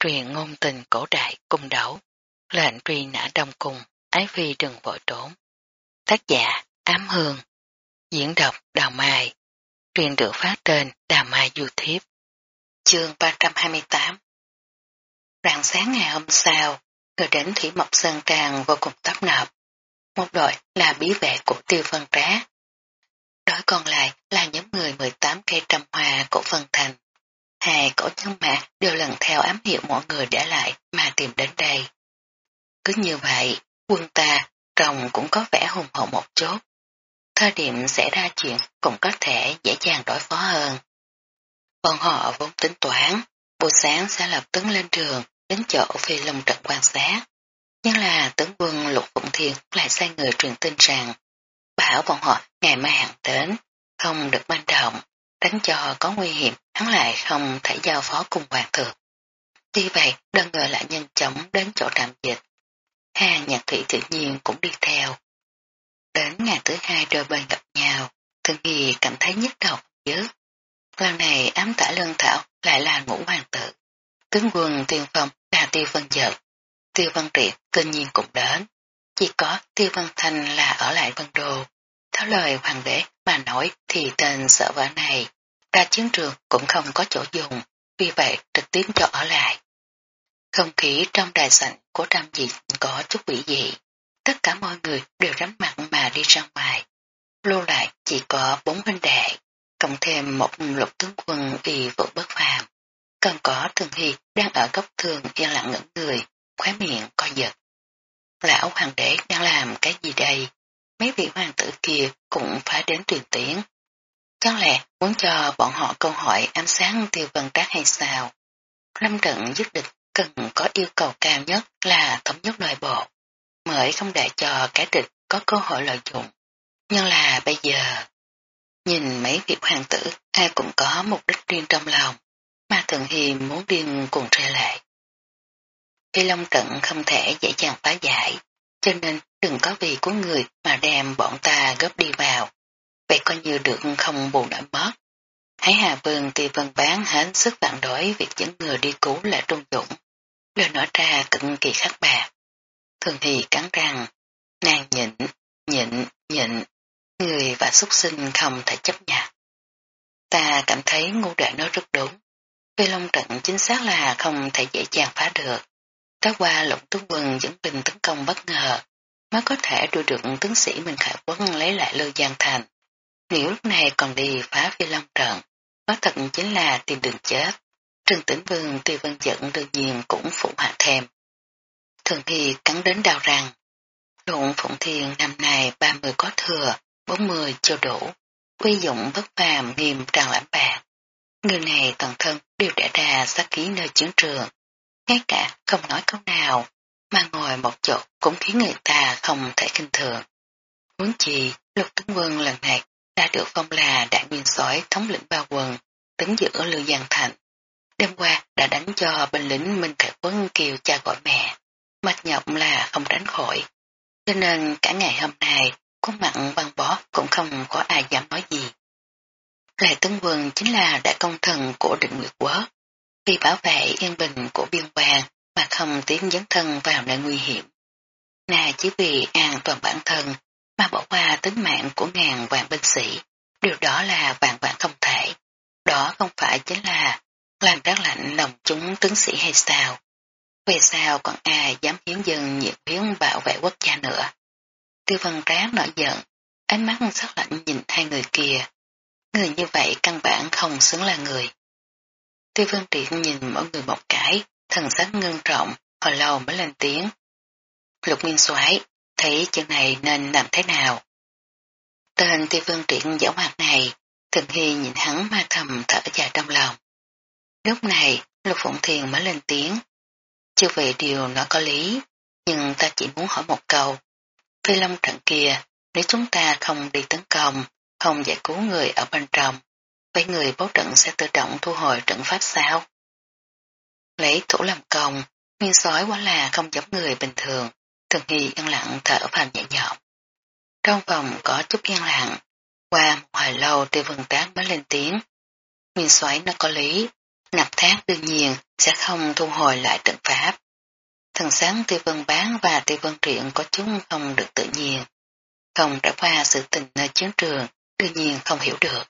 truyền ngôn tình cổ đại cung đấu, lệnh truy nã đông cung, ái phi đừng vội trốn. Tác giả Ám Hương, diễn đọc Đào Mai, truyền được phát trên Đào Mai YouTube. Chương 328 Rạng sáng ngày hôm sau, người đến Thủy Mộc Sơn Tràng vô cùng tấp nập. Một đội là bí vệ của tiêu Vân trá. Đối còn lại là nhóm người 18 cây trăm hoa của Vân thành. Hai cổ nhân mạc đều lần theo ám hiệu mọi người để lại mà tìm đến đây. Cứ như vậy, quân ta, rồng cũng có vẻ hùng hậu một chút. Thời điểm xảy ra chuyện cũng có thể dễ dàng đối phó hơn. Bọn họ vốn tính toán, buổi sáng sẽ lập tấn lên đường đến chỗ phi long trận quan sát. Nhưng là tướng quân Lục Phụng Thiên lại sai người truyền tin rằng bảo bọn họ ngày mai hẳn đến, không được manh động, đánh cho có nguy hiểm hắn lại không thể giao phó cùng hoàng thượng. tuy vậy, đơn người lại nhanh chóng đến chỗ trạm dịch. Hà nhạc thủy tự nhiên cũng đi theo. Đến ngày thứ hai đôi bên gặp nhau, thường nghi cảm thấy nhức đầu dứt. Lần này ám tả lương thảo lại là ngũ hoàng tử. Tướng quân tiên phong là tiêu vân giật. Tiêu văn triệt kinh nhiên cũng đến. Chỉ có tiêu văn thanh là ở lại vân đồ. Theo lời hoàng đế mà nói thì tên sợ vợ này ra chiến trường cũng không có chỗ dùng, vì vậy trực tiếp cho ở lại. Không khí trong đài sảnh của trăm dị có chút quỷ dị, tất cả mọi người đều rắm mặt mà đi ra ngoài. Lưu lại chỉ có bốn huynh đệ, cộng thêm một lục tướng quân vì vụ bất phàm. Còn có thường hy đang ở góc thường yên lặng ngẩn người, khóe miệng co giật. Lão hoàng đế đang làm cái gì đây? Mấy vị hoàng tử kia cũng phải đến truyền tiếng, có lẽ muốn cho bọn họ câu hỏi ám sáng tiêu vân trác hay sao? Lâm trận dứt địch cần có yêu cầu cao nhất là thống nhất nội bộ, mới không để cho cái địch có cơ hội lợi dụng. Nhưng là bây giờ, nhìn mấy vị hoàng tử ai cũng có mục đích riêng trong lòng, mà thường hi muốn điên cùng rơi lệ. Khi Long trận không thể dễ dàng phá giải, cho nên đừng có vì của người mà đem bọn ta góp đi vào, vậy coi như được không bù đã mất. Hãy Hà Vương thì vân bán hết sức phản đối việc dẫn người đi cứu là Trung Dũng. Lời nói ra cực kỳ khắc bạc. Thường thì cắn răng, nàng nhịn, nhịn, nhịn, người và xuất sinh không thể chấp nhận. Ta cảm thấy ngu đại nói rất đúng. Phi Long trận chính xác là không thể dễ dàng phá được. Tới qua lũng tướng quân dẫn binh tấn công bất ngờ, mới có thể đuổi được tướng sĩ mình Khải Quân lấy lại Lưu Giang Thành. Nếu lúc này còn đi phá phi long trận, có thật chính là tìm đường chết. Trương tĩnh vương tuy vân giận đương nhiên cũng phụ hạ thêm. Thường thì cắn đến đau răng. Luận Phụng Thiên năm nay 30 có thừa, 40 chưa đủ. Quy dụng bất phàm nghiêm tràn lãm bạc. Người này toàn thân đều đã ra sát ký nơi chiến trường. Ngay cả không nói câu nào, mà ngồi một chỗ cũng khiến người ta không thể kinh thường. Muốn gì lục tướng quân lần này đã được phong là đại nguyên soái thống lĩnh ba quần, tấn giữ ở Lưu Giang Thành. Đêm qua đã đánh cho binh lính Minh Thể Quân kêu cha gọi mẹ, mệt nhọc là không tránh khỏi. Cho nên cả ngày hôm nay, có mặn băng bó cũng không có ai dám nói gì. Lại Tấn Quân chính là đại công thần của định Nguyệt Quốc, vì bảo vệ yên bình của biên quan mà không tiến dấn thân vào nơi nguy hiểm. Nà chỉ vì an toàn bản thân mà bỏ qua tính mạng của ngàn vạn binh sĩ, điều đó là vạn vạn không thể. Đó không phải chính là làm rác lạnh lòng chúng tướng sĩ hay sao? Về sao còn ai dám hiến dân nhiệt huyến bảo vệ quốc gia nữa? Tiêu văn rác nổi giận, ánh mắt sắc lạnh nhìn hai người kia. Người như vậy căn bản không xứng là người. Tiêu văn triệt nhìn mỗi người một cái, thần sắc ngưng trọng, hồi lâu mới lên tiếng. Lục Nguyên soái thấy chuyện này nên làm thế nào. Tên tiêu vương triển dẫu hoạt này, thường hy nhìn hắn ma thầm thở dài trong lòng. Lúc này, Lục Phụng Thiền mới lên tiếng. Chưa về điều nó có lý, nhưng ta chỉ muốn hỏi một câu. Phi Long trận kia, nếu chúng ta không đi tấn công, không giải cứu người ở bên trong, vậy người bố trận sẽ tự động thu hồi trận pháp sao? Lấy thủ làm công, nguyên sói quá là không giống người bình thường. Thường Hy yên lặng thở phàm nhẹ nhõm. Trong phòng có chút yên lặng, qua một hồi lâu tiêu vân tán mới lên tiếng. Nguyên xoáy nó có lý, Nạp thác đương nhiên sẽ không thu hồi lại trận pháp. Thần sáng tiêu vân bán và tiêu vân truyện có chúng không được tự nhiên. Không trải qua sự tình nơi chiến trường, đương nhiên không hiểu được.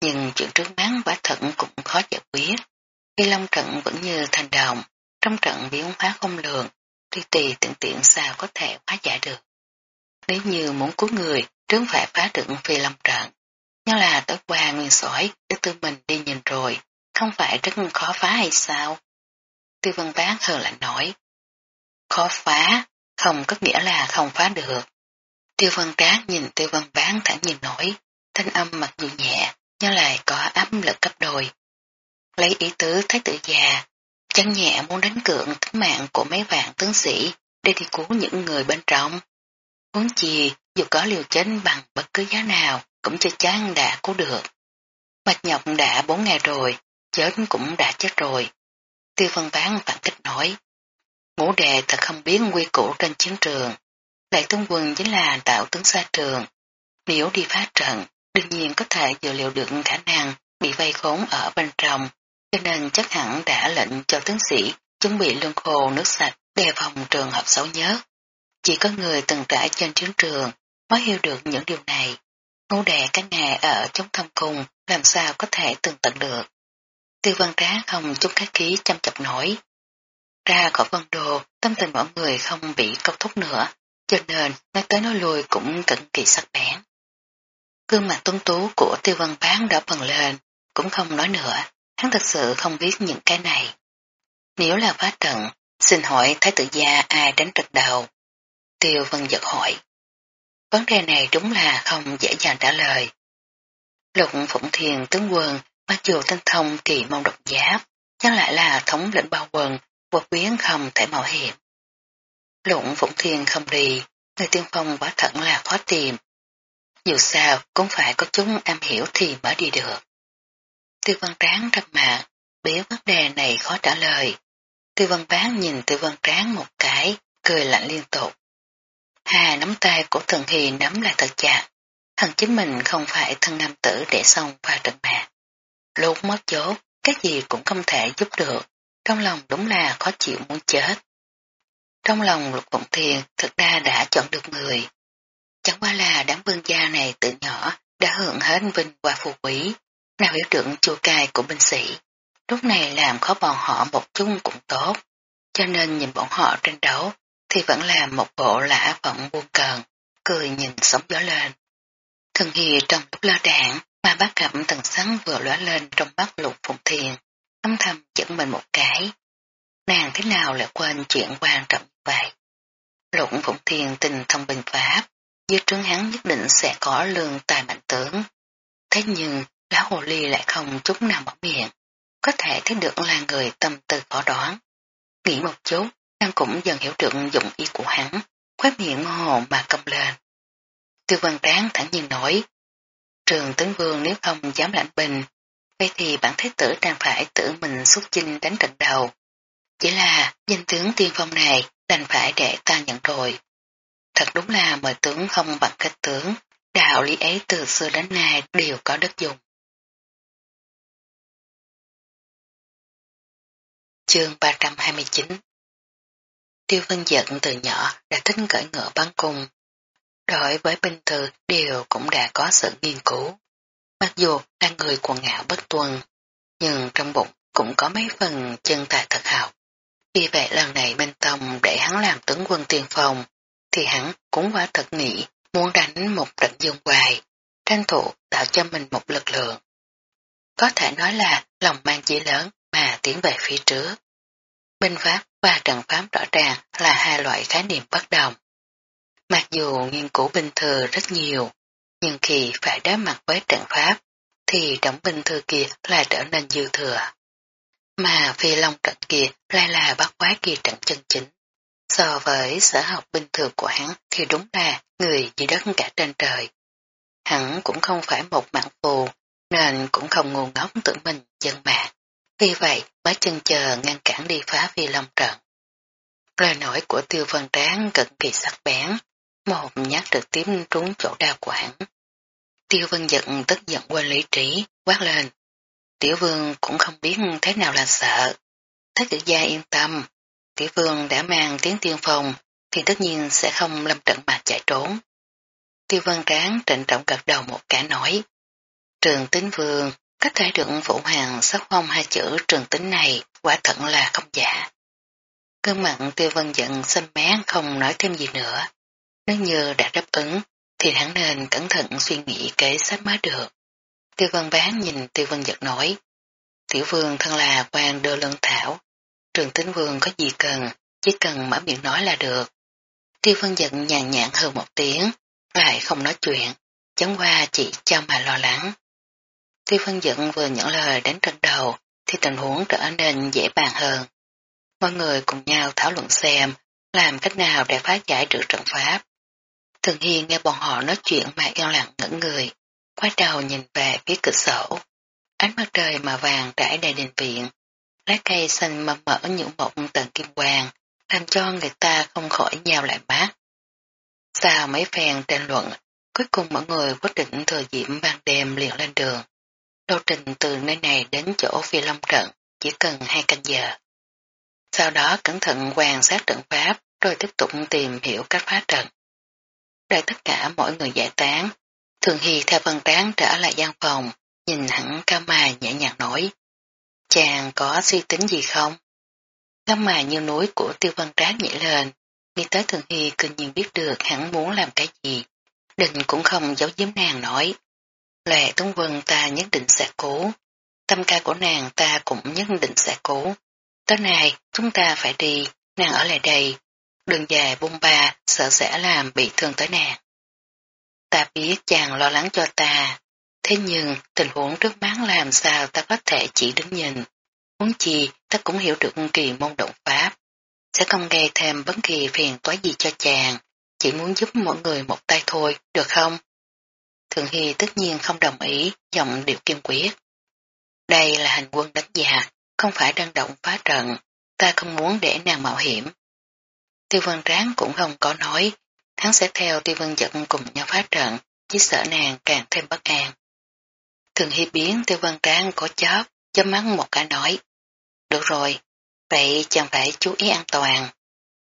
Nhưng chuyện trước mắt quả thận cũng khó giải quyết. Khi long trận vẫn như thành đồng, trong trận biến hóa không lường, tuy tùy tiện tiện sao có thể hóa giải được. Nếu như muốn cứu người, trướng phải phá được phi long trận. Nhưng là tối qua nguyên sỏi để tư mình đi nhìn rồi, không phải rất khó phá hay sao? Tư vân bán hờ lạnh nói. Khó phá, không có nghĩa là không phá được. Tiêu vân trác nhìn tiêu vân bán thẳng nhìn nổi, thanh âm mặc dù nhẹ, nhưng lại có áp lực cấp đôi. Lấy ý tứ thái tử già, Chẳng nhẹ muốn đánh cượng tính mạng của mấy vạn tướng sĩ để đi cứu những người bên trong. Huống chi, dù có liều chết bằng bất cứ giá nào, cũng chưa chán đã cứu được. Mạch nhọc đã bốn ngày rồi, chết cũng đã chết rồi. Tiêu phân bán phản kích nói. Ngũ đệ thật không biết quy củ trên chiến trường. Đại tướng quân chính là tạo tướng xa trường. Nếu đi phá trận, đương nhiên có thể dự liệu được khả năng bị vây khốn ở bên trong, cho nên chắc hẳn đã lệnh cho tướng sĩ chuẩn bị lương khô nước sạch đề phòng trường hợp xấu nhất. Chỉ có người từng trải trên chiến trường mới hiểu được những điều này. Ngô đệ các ngài ở chống thâm cung làm sao có thể tường tận được. Tiêu văn trá không chút khách khí chăm chập nổi. Ra khỏi vân đồ, tâm tình mọi người không bị câu thúc nữa, cho nên nói tới nói lui cũng cực kỳ sắc bén. Cương mặt tuấn tú của tiêu văn bán đã bần lên, cũng không nói nữa, hắn thật sự không biết những cái này. Nếu là phá trận, xin hỏi thái tử gia ai đánh trật đầu? Tiêu vân giật hỏi. Vấn đề này đúng là không dễ dàng trả lời. Lục Phụng Thiền tướng quân mặc dù tinh thông kỳ mong độc giáp, nhưng lại là thống lĩnh bao quần, vượt biến không thể mạo hiểm. Lục Phụng Thiền không đi, người tiên phong quá thận là khó tìm. Dù sao cũng phải có chúng am hiểu thì mới đi được. Tiêu văn tráng trầm mạng, biết vấn đề này khó trả lời. Tiêu văn bán nhìn tiêu văn tráng một cái, cười lạnh liên tục. Hà nắm tay của thần hì nắm lại thật chặt. Thần chính mình không phải thân nam tử để xong và trận mạng. Lúc mất chốt, cái gì cũng không thể giúp được. Trong lòng đúng là khó chịu muốn chết. Trong lòng lục vọng thiền thực ra đã chọn được người. Chẳng qua là đám vương gia này từ nhỏ đã hưởng hết vinh qua phù quý, nào hiểu trưởng chua cay của binh sĩ. Lúc này làm khó bọn họ một chung cũng tốt, cho nên nhìn bọn họ tranh đấu thì vẫn là một bộ lã vọng buông cờn, cười nhìn sóng gió lên. Thần hì trong lúc lo đạn mà bác gặp tầng sáng vừa lóe lên trong mắt lục phụng thiền, âm thầm dẫn mình một cái. Nàng thế nào lại quên chuyện quan trọng vậy? Lục phụng thiền tình thông bình pháp, dưới trướng hắn nhất định sẽ có lương tài mạnh tướng. Thế nhưng, lão hồ ly lại không chút nào mở miệng, có thể thấy được là người tâm tư khó đoán. Nghĩ một chút, Nàng cũng dần hiểu được dụng ý của hắn, khóe miệng hồ mà cong lên. Tiêu văn tráng thẳng nhiên nói, trường tướng vương nếu không dám lãnh bình, vậy thì bản thế tử đang phải tự mình xuất chinh đánh trận đầu. Chỉ là danh tướng tiên phong này đành phải để ta nhận rồi. Thật đúng là mời tướng không bằng cách tướng, đạo lý ấy từ xưa đến nay đều có đất dùng. Chương 329 Tiêu Vân Giận từ nhỏ đã thích cởi ngựa bắn cung. Đối với binh thư đều cũng đã có sự nghiên cứu. Mặc dù là người quần ngạo bất tuân, nhưng trong bụng cũng có mấy phần chân tài thật học. Vì vậy lần này bên Tông để hắn làm tướng quân tiền phòng thì hắn cũng quả thật nghĩ muốn đánh một trận dương hoài, tranh thủ tạo cho mình một lực lượng. Có thể nói là lòng mang chỉ lớn mà tiến về phía trước. Binh pháp và trận pháp rõ ràng là hai loại khái niệm bất đồng. Mặc dù nghiên cứu binh thư rất nhiều, nhưng khi phải đối mặt với trận pháp, thì đóng binh thư kia lại trở nên dư thừa. Mà phi long trận kia lại là bắt quái kỳ trận chân chính. So với sở học bình thường của hắn thì đúng là người dưới đất cả trên trời. Hắn cũng không phải một mạng phù, nên cũng không ngu ngốc tự mình dân mạng. Vì vậy mới chân chờ ngăn cản đi phá phi long trận. Lời nói của tiêu vân tráng cực kỳ sắc bén, một nhát trực tiếp trúng chỗ đa quản. Tiêu vân giận tức giận quên lý trí, quát lên. tiểu vương cũng không biết thế nào là sợ. Thế tử gia yên tâm, tiểu vương đã mang tiếng tiên phong thì tất nhiên sẽ không lâm trận mà chạy trốn. Tiêu vân tráng trịnh trọng gật đầu một cả nói. Trường tính vương có thể được phụ hoàng sắc phong hai chữ trường tính này quả thật là không giả. Cơn mặn tiêu vân giận xâm mán không nói thêm gì nữa. Nếu như đã đáp ứng thì hắn nên cẩn thận suy nghĩ kế sách mới được. Tiêu vân bán nhìn tiêu vân giật nói. Tiểu vương thân là quan đưa lương thảo. Trường tính vương có gì cần, chỉ cần mở miệng nói là được. Tiêu vân giật nhàn nhạt hơn một tiếng, lại không nói chuyện, chẳng qua chỉ cho mà lo lắng. Tiêu phân giận vừa những lời đánh trận đầu thì tình huống trở nên dễ bàn hơn. Mọi người cùng nhau thảo luận xem làm cách nào để phá giải được trận pháp. Thường Hiên nghe bọn họ nói chuyện mà yên lặng ngẩn người, quay đầu nhìn về phía cửa sổ. Ánh mặt trời mà vàng trải đầy đình viện, lá cây xanh mầm mỡ những một tầng kim quang, làm cho người ta không khỏi nhào lại mắt. Sau mấy phen tranh luận, cuối cùng mọi người quyết định thừa diễm ban đêm liền lên đường. Lộ trình từ nơi này đến chỗ phi long trận chỉ cần hai canh giờ. Sau đó cẩn thận quan sát trận pháp rồi tiếp tục tìm hiểu cách phá trận. Đợi tất cả mọi người giải tán, Thường Hy theo văn tán trở lại gian phòng, nhìn hẳn cao mài nhẹ nhàng nói. Chàng có suy tính gì không? Cao mài như núi của tiêu văn trác nhảy lên, nghĩ tới Thường Hy cứ nhiên biết được hắn muốn làm cái gì. đình cũng không giấu giếm nàng nói. Lệ tung Vân ta nhất định sẽ cố. Tâm ca của nàng ta cũng nhất định sẽ cố. Tối nay chúng ta phải đi, nàng ở lại đây. Đường dài bung ba sợ sẽ làm bị thương tới nàng. Ta biết chàng lo lắng cho ta, thế nhưng tình huống trước mắt làm sao ta có thể chỉ đứng nhìn. Muốn chi ta cũng hiểu được kỳ môn động pháp, sẽ không gây thêm bất kỳ phiền toái gì cho chàng, chỉ muốn giúp mọi người một tay thôi, được không? Thường Hy tất nhiên không đồng ý, giọng điệu kiên quyết. Đây là hành quân đánh giặc, không phải đơn động phá trận, ta không muốn để nàng mạo hiểm. Tiêu vân tráng cũng không có nói, hắn sẽ theo tiêu vân dẫn cùng nhau phá trận, chỉ sợ nàng càng thêm bất an. Thường Hy biến tiêu vân tráng có chóp, chấm mắng một cái nói. Được rồi, vậy chàng phải chú ý an toàn.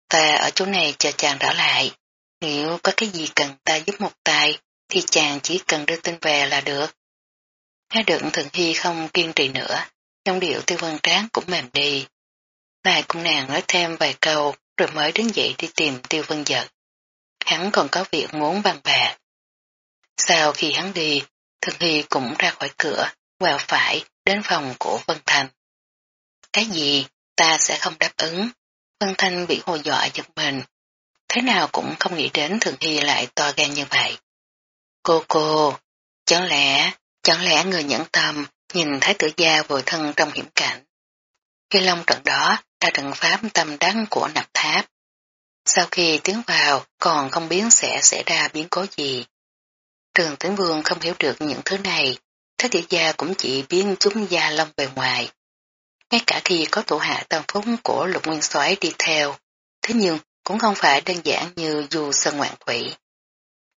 Ta ở chỗ này chờ chàng trở lại. Nếu có cái gì cần ta giúp một tay, thì chàng chỉ cần đưa tin về là được. Nghe được thượng Hy không kiên trì nữa, trong điệu tiêu vân tráng cũng mềm đi. Lại cùng nàng nói thêm vài câu rồi mới đứng dậy đi tìm tiêu vân giật. Hắn còn có việc muốn bàn bạc. Sau khi hắn đi, thượng Hy cũng ra khỏi cửa, quẹo phải đến phòng của Vân Thành. Cái gì ta sẽ không đáp ứng. Vân Thanh bị hồ dọa giật mình. Thế nào cũng không nghĩ đến Thường Hy lại to gan như vậy. Cô cô, chẳng lẽ, chẳng lẽ người nhẫn tâm nhìn thấy tử gia vừa thân trong hiểm cảnh. Khi long trận đó là trận pháp tâm đắng của nạp tháp. Sau khi tiến vào còn không biết sẽ xảy ra biến cố gì. Trường tướng vương không hiểu được những thứ này, Thái tử gia cũng chỉ biến chúng gia long bề ngoài. Ngay cả khi có tổ hạ tam phúc của lục nguyên soái đi theo, thế nhưng cũng không phải đơn giản như dù sơn ngoạn quỷ.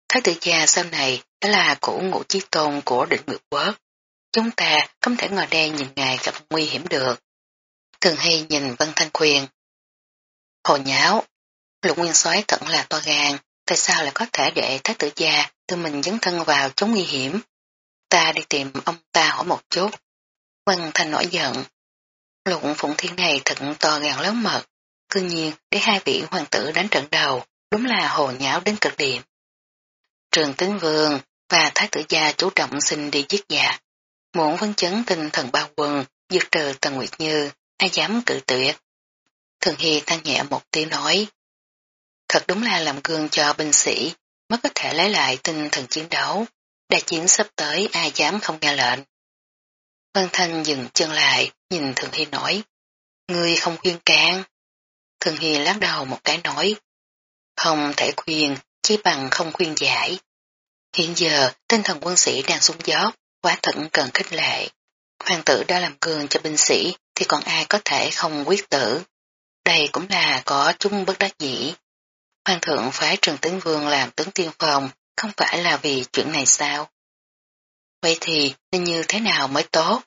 Thái tử gia sau này đã là cổ ngũ chí tôn của định nguyệt quốc. Chúng ta không thể ngồi đây nhìn ngài gặp nguy hiểm được. Thường hay nhìn Vân Thanh khuyên. Hồ nháo, lục nguyên soái thật là to gan, tại sao lại có thể để thái tử gia tự mình dấn thân vào chống nguy hiểm. Ta đi tìm ông ta hỏi một chút. Vân Thanh nổi giận. Lục phụng thiên này thật to gan lớn mật, cư nhiên để hai vị hoàng tử đánh trận đầu, đúng là hồ nháo đến cực điểm. Trường Tính Vương và Thái tử gia chủ động xin đi giết già Muốn vấn chấn tinh thần bao quần, dược trừ Tần Nguyệt Như, ai dám cự tuyệt. Thường Hy than nhẹ một tiếng nói. Thật đúng là làm gương cho binh sĩ, mới có thể lấy lại tinh thần chiến đấu. Đại chiến sắp tới ai dám không nghe lệnh. Vân Thanh dừng chân lại, nhìn Thường Hy nói. Ngươi không khuyên can. Thường Hy lắc đầu một cái nói. Không thể khuyên, chỉ bằng không khuyên giải. Hiện giờ, tinh thần quân sĩ đang xuống dốc, quá thận cần khích lệ. Hoàng tử đã làm gương cho binh sĩ, thì còn ai có thể không quyết tử. Đây cũng là có chung bất đắc dĩ. Hoàng thượng phái Trần Tấn Vương làm tướng tiên phòng, không phải là vì chuyện này sao? Vậy thì nên như thế nào mới tốt?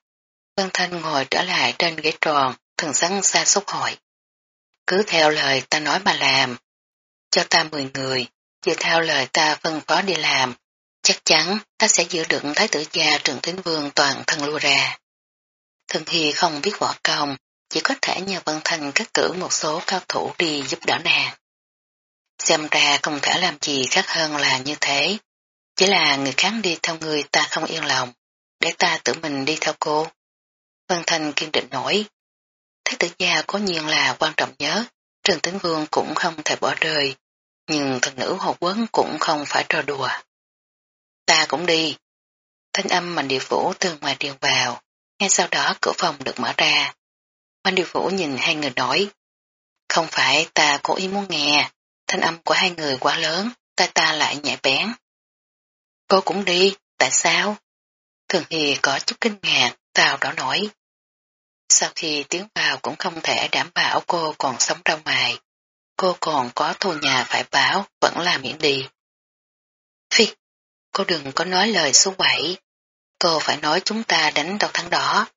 Vân Thanh ngồi trở lại trên ghế tròn, thần sắn xa xúc hỏi. Cứ theo lời ta nói mà làm. Cho ta 10 người, dựa theo lời ta phân phó đi làm. Chắc chắn ta sẽ giữ được thái tử gia trường tín vương toàn thân lui ra. Thường Hy không biết võ công, chỉ có thể nhờ Vân thành cắt cử một số cao thủ đi giúp đỡ nàng. Xem ra không thể làm gì khác hơn là như thế. Chỉ là người khác đi theo người ta không yên lòng, để ta tự mình đi theo cô. Vân thành kiên định nổi. thái tử gia có nhiên là quan trọng nhớ, trường Tính Vương cũng không thể bỏ rơi, nhưng thần nữ hồ quấn cũng không phải trò đùa. Ta cũng đi. Thanh âm mạnh địa vũ từ ngoài truyền vào, ngay sau đó cửa phòng được mở ra. Mạnh địa vũ nhìn hai người nói, không phải ta cố ý muốn nghe, thanh âm của hai người quá lớn, tai ta lại nhạy bén. Cô cũng đi, tại sao? Thường Hì có chút kinh ngạc, tao đó nổi. Sau khi tiến vào cũng không thể đảm bảo cô còn sống ra ngoài. Cô còn có thù nhà phải báo, vẫn là miễn đi. Phi, cô đừng có nói lời số quẩy. Cô phải nói chúng ta đánh đầu thắng đó.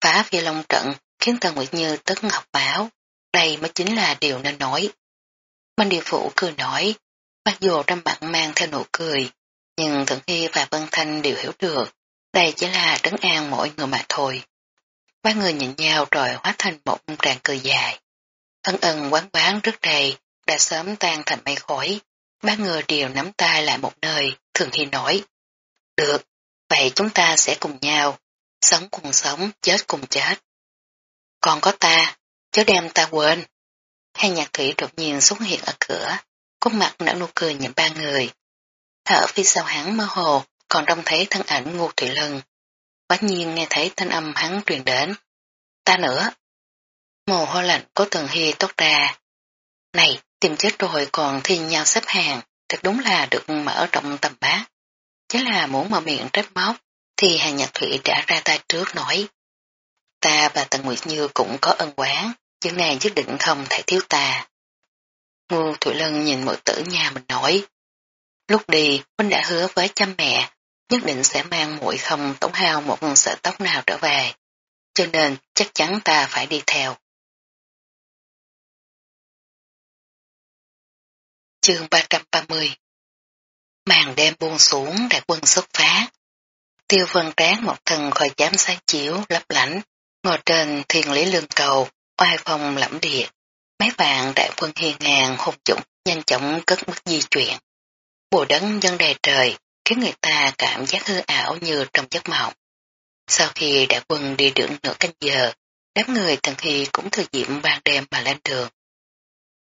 Phá phi long trận khiến Tần Nguyệt Như tức ngọc báo. Đây mới chính là điều nên nói. Minh Điều Phụ cười nói, mặc dù trong bạn mang theo nụ cười, nhưng Thượng Hy và Vân Thanh đều hiểu được, đây chỉ là trấn an mỗi người mà thôi. Ba người nhìn nhau rồi hóa thành một tràng cười dài thân ân quán quán rất đầy, đã sớm tan thành mây khói. Ba người đều nắm tay lại một nơi, Thường hi nói. Được, vậy chúng ta sẽ cùng nhau, sống cùng sống, chết cùng chết. Còn có ta, chớ đem ta quên. Hai nhạc thủy đột nhiên xuất hiện ở cửa, khuôn mặt nở nụ cười nhìn ba người. thở phía sau hắn mơ hồ, còn trông thấy thân ảnh ngu thủy lân. Quá nhiên nghe thấy thanh âm hắn truyền đến. Ta nữa. Mồ hôi lạnh có tường hy tốt ra. Này, tìm chết rồi còn thi nhau xếp hàng, thật đúng là được mở rộng tầm bát. Chứ là muốn mở miệng trách móc, thì hàng nhạc thủy đã ra tay trước nói. Ta và Tần Nguyệt Như cũng có ân quán, nhưng nàng nhất định không thể thiếu ta. Ngô Thủy Lân nhìn mọi tử nhà mình nói. Lúc đi, Huynh đã hứa với cha mẹ, nhất định sẽ mang mũi không tốn hao một sợi tóc nào trở về. Cho nên chắc chắn ta phải đi theo. Chương 330 Màn đêm buông xuống đại quân xuất phát. Tiêu vân tráng một thần khỏi dám sáng chiếu lấp lánh, ngồi trên thiên lý lương cầu, oai phong lẫm địa. Mấy vạn đại quân hiền ngàn hùng dũng nhanh chóng cất bước di chuyển. Bùa đấng dân đầy trời khiến người ta cảm giác hư ảo như trong giấc mộng. Sau khi đại quân đi được nửa canh giờ, đám người thần hy cũng thừa dịp ban đêm mà lên đường.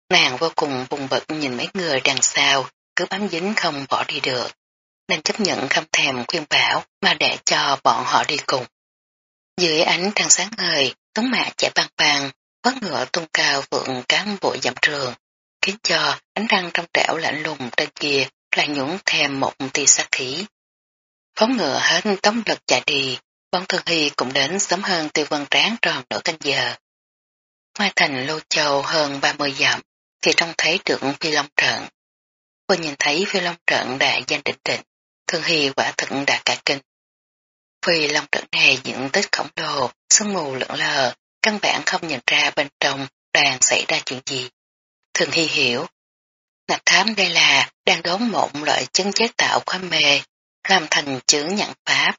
Nàng vô cùng vùng bật nhìn mấy người đằng sau, cứ bám dính không bỏ đi được. Nên chấp nhận không thèm khuyên bảo mà để cho bọn họ đi cùng. Dưới ánh trăng sáng ngời, tuấn mạ chạy băng băng, có ngựa tung cao vượng cán bụi dặm trường, khiến cho ánh răng trong trẻo lạnh lùng trên kia lại nhũng thêm một tia sát khí. Phóng ngựa hết tống lực chạy đi, bọn thường hy cũng đến sớm hơn tiêu vân tráng tròn nửa canh giờ. Mai thành Lô Châu hơn 30 dặm, thì trông thấy được phi long trận. Cô nhìn thấy phi long trận đã danh định định, thường hy quả thực đã cả kinh. Phi long trận này diện tích khổng lồ, sương mù lượn lờ, căn bản không nhận ra bên trong đang xảy ra chuyện gì. Thường hy hiểu, nạp thám đây là đang đốn một loại chứng chế tạo khoa mê, làm thành chữ nhận pháp,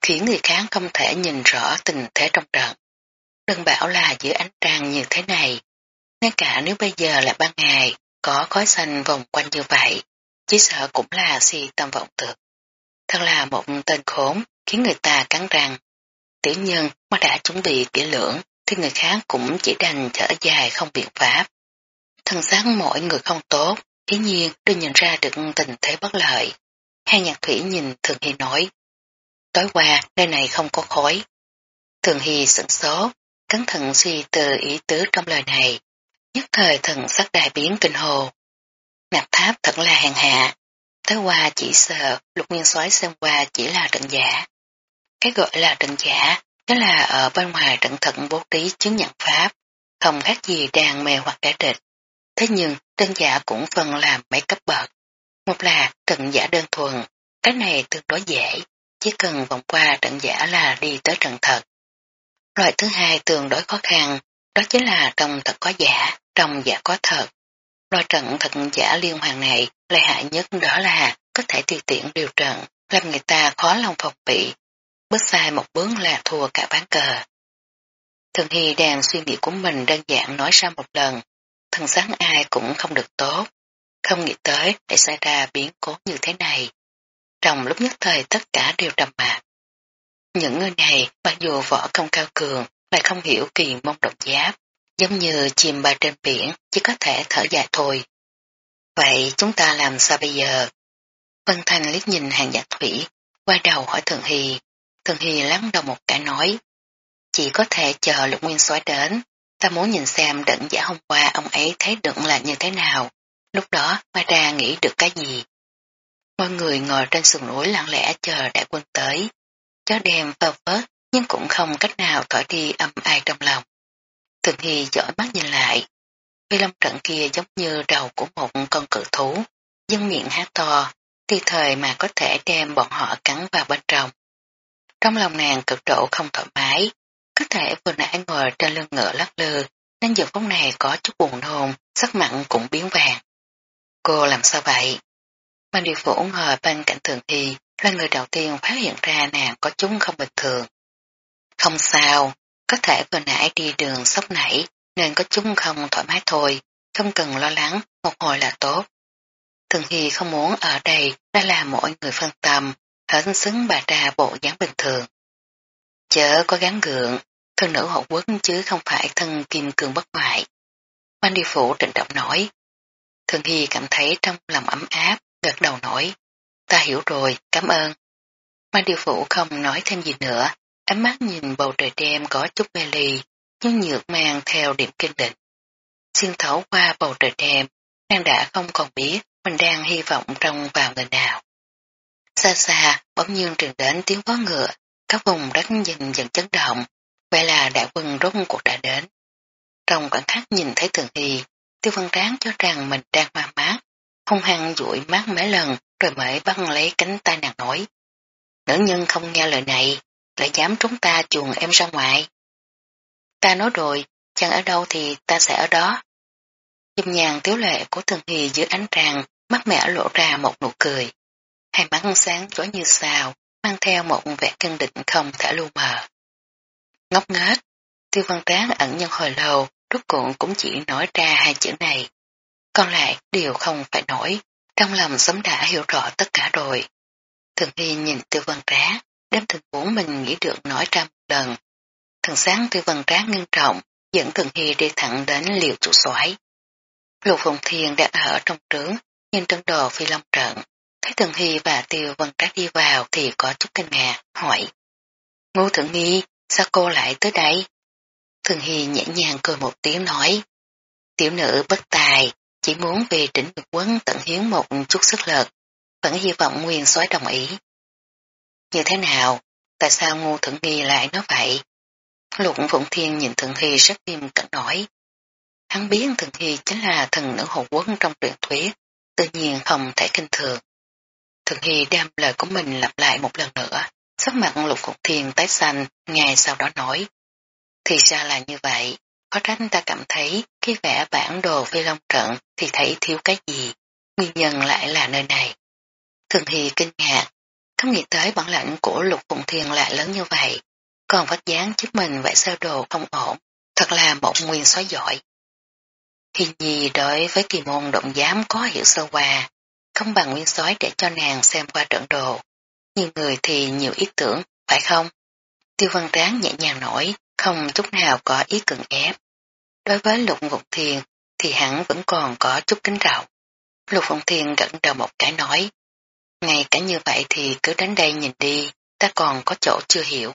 khiến người khác không thể nhìn rõ tình thế trong trận. Đừng bảo là giữa ánh trăng như thế này, ngay cả nếu bây giờ là ban ngày, có khói xanh vòng quanh như vậy, chỉ sợ cũng là si tâm vọng tưởng. Thật là một tên khốn, khiến người ta cắn răng. Tiểu nhân mà đã chuẩn bị kỹ lưỡng, thì người khác cũng chỉ đành thở dài không biện pháp. Thân xác mỗi người không tốt, dĩ nhiên đưa nhìn ra được tình thế bất lợi. Hai nhạc thủy nhìn Thường Hy nói, tối qua nơi này không có khói. Thường Hy sửng số, cẩn thận suy từ ý tứ trong lời này, nhất thời thần sắc đại biến kinh hồ. Nạp tháp thật là hàng hạ, tới qua chỉ sợ lục nguyên soái xem qua chỉ là trận giả. Cái gọi là trận giả, đó là ở bên ngoài trận thận bố trí chứng nhận pháp, không khác gì đang mê hoặc kẻ địch. Thế nhưng trận giả cũng phân làm mấy cấp bậc. Một là trận giả đơn thuần, cái này tương đối dễ, chỉ cần vòng qua trận giả là đi tới trận thật. Loại thứ hai tương đối khó khăn, đó chính là trong thật có giả, trong giả có thật. Loại trận thật giả liên hoàn này lợi hại nhất đó là có thể tùy tiện điều trận, làm người ta khó lòng phòng bị. Bước sai một bước là thua cả bán cờ. Thường Hy đang suy nghĩ của mình đơn giản nói ra một lần, thần sáng ai cũng không được tốt, không nghĩ tới để xảy ra biến cố như thế này. Trong lúc nhất thời tất cả đều trầm mạc. Những người này mặc dù võ công cao cường lại không hiểu kỳ mong độc giáp, giống như chìm ba trên biển chỉ có thể thở dài thôi. Vậy chúng ta làm sao bây giờ? Vân Thanh liếc nhìn hàng giặc thủy, quay đầu hỏi Thường Hy. Thường Hy lắng đầu một cái nói, chỉ có thể chờ lục nguyên soái đến, ta muốn nhìn xem đựng giả hôm qua ông ấy thấy đựng là như thế nào, lúc đó Mai ra nghĩ được cái gì. Mọi người ngồi trên sườn núi lặng lẽ chờ đại quân tới, chó đêm phơ phớt nhưng cũng không cách nào thổi đi âm ai trong lòng. Thường Hy dõi mắt nhìn lại, Phi lâm trận kia giống như đầu của một con cự thú, dân miệng hát to, tùy thời mà có thể đem bọn họ cắn vào bên trong. Trong lòng nàng cực độ không thoải mái, có thể vừa nãy ngồi trên lưng ngựa lắc lư, nên giờ phút này có chút buồn nôn, sắc mặn cũng biến vàng. Cô làm sao vậy? Mang điều phủ ngồi bên cạnh thường y là người đầu tiên phát hiện ra nàng có chúng không bình thường. Không sao, có thể vừa nãy đi đường sốc nảy nên có chúng không thoải mái thôi, không cần lo lắng, một hồi là tốt. Thường Hy không muốn ở đây đã là mỗi người phân tâm, hết xứng bà ra bộ dáng bình thường. Chớ có gắn gượng, thân nữ hộ quốc chứ không phải thân kim cường bất ngoại. Ban đi phủ trịnh trọng nói. Thường Hy cảm thấy trong lòng ấm áp, gật đầu nói. Ta hiểu rồi, cảm ơn. Ban điều phủ không nói thêm gì nữa, ánh mắt nhìn bầu trời đêm có chút mê ly, nhưng nhược mang theo điểm kinh định. Xuyên thấu qua bầu trời đêm, nàng đã không còn biết mình đang hy vọng trong vào người nào. Xa xa, bỗng nhiên truyền đến tiếng vó ngựa, các vùng đất dần dần chấn động, vậy là đại quân rốt cuộc đã đến. Trong khoảnh khắc nhìn thấy thường hy, tiêu văn tráng cho rằng mình đang hoa mát, hung hăng dụi mát mấy lần rồi mới băng lấy cánh tay nàng nói. Nữ nhân không nghe lời này, lại dám chúng ta chuồng em ra ngoài. Ta nói rồi, chàng ở đâu thì ta sẽ ở đó. Dung nhàn tiếu lệ của thường hì dưới ánh tràng, mắt mẹ lộ ra một nụ cười. Hai mắt sáng chói như sao, mang theo một vẻ cân định không thể lưu mờ. Ngốc nghếch, tiêu văn tráng ẩn nhân hồi lâu, rốt cuộn cũng chỉ nói ra hai chữ này. Còn lại đều không phải nói, trong lòng sớm đã hiểu rõ tất cả rồi. Thường Hy nhìn tiêu văn trá, đem thường muốn mình nghĩ được nói ra một lần. Thần sáng tuy vần trá nghiêm trọng, dẫn Thường Hy đi thẳng đến liều chủ soái. Lục phùng Thiên đã ở trong trướng, nhìn trận đồ phi long trận. Thấy Thường Hy và tiêu Vân Trác đi vào thì có chút kinh ngạc, hỏi. Ngô Thượng Nghi, sao cô lại tới đây? Thường Hy nhẹ nhàng cười một tiếng nói. Tiểu nữ bất tài, chỉ muốn về trịnh được Quân tận hiến một chút sức lực, vẫn hy vọng nguyên soái đồng ý. Như thế nào? Tại sao ngu thượng nghi lại nói vậy? Lục Phụng Thiên nhìn Thượng Hy rất nghiêm cẩn nói. Hắn biết Thượng Hy chính là thần nữ hộ quốc trong truyện thuyết, tự nhiên không thể kinh thường. Thượng Hy đem lời của mình lặp lại một lần nữa, sắc mặt Lục Phụng Thiên tái xanh, ngay sau đó nói. Thì ra là như vậy, có tránh ta cảm thấy khi vẽ bản đồ phi long trận thì thấy thiếu cái gì, nguyên nhân lại là nơi này. Thường Hy kinh ngạc, không nghĩ tới bản lãnh của lục phụng thiền lại lớn như vậy, còn vách dáng giúp mình vẽ sơ đồ không ổn, thật là một nguyên xóa giỏi. Hi Nhi đối với kỳ môn động giám có hiểu sơ qua, không bằng nguyên sói để cho nàng xem qua trận đồ. Nhiều người thì nhiều ý tưởng, phải không? Tiêu văn tráng nhẹ nhàng nổi, không chút nào có ý cường ép. Đối với lục vụng thiền thì hẳn vẫn còn có chút kính trọng. Lục vụng thiền gật đầu một cái nói, ngay cả như vậy thì cứ đến đây nhìn đi, ta còn có chỗ chưa hiểu.